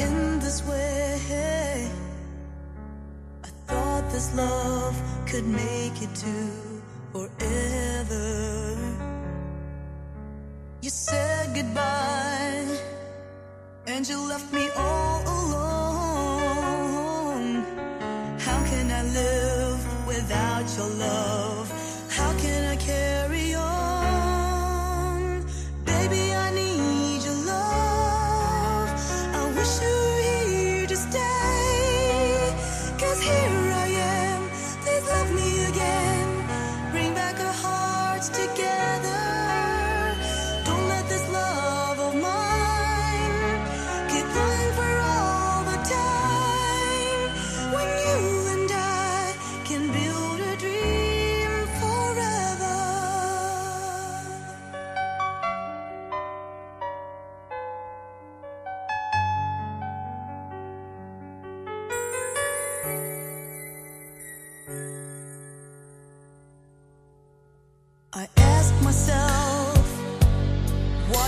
in this way. I thought this love could make it to forever. You said goodbye and you left me all alone. How can I live without your love?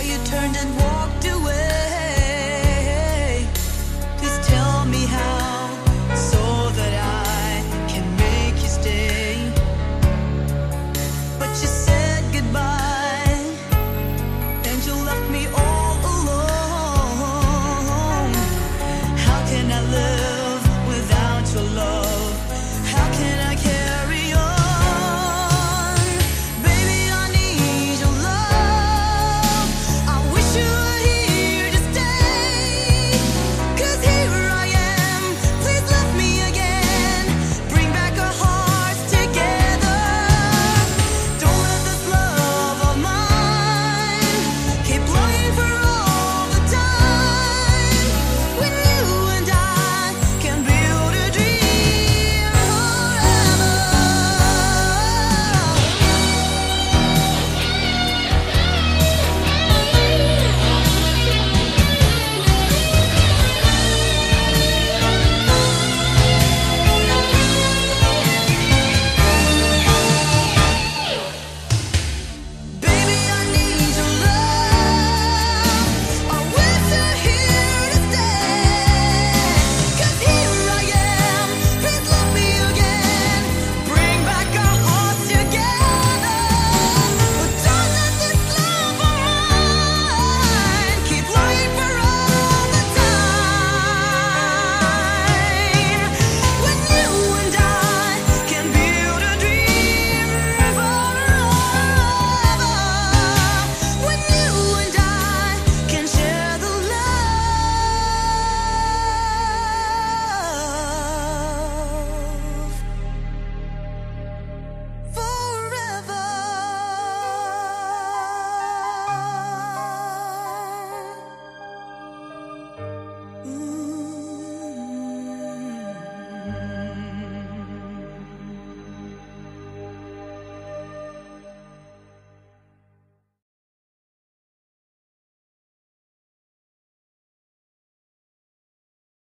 you turned and walked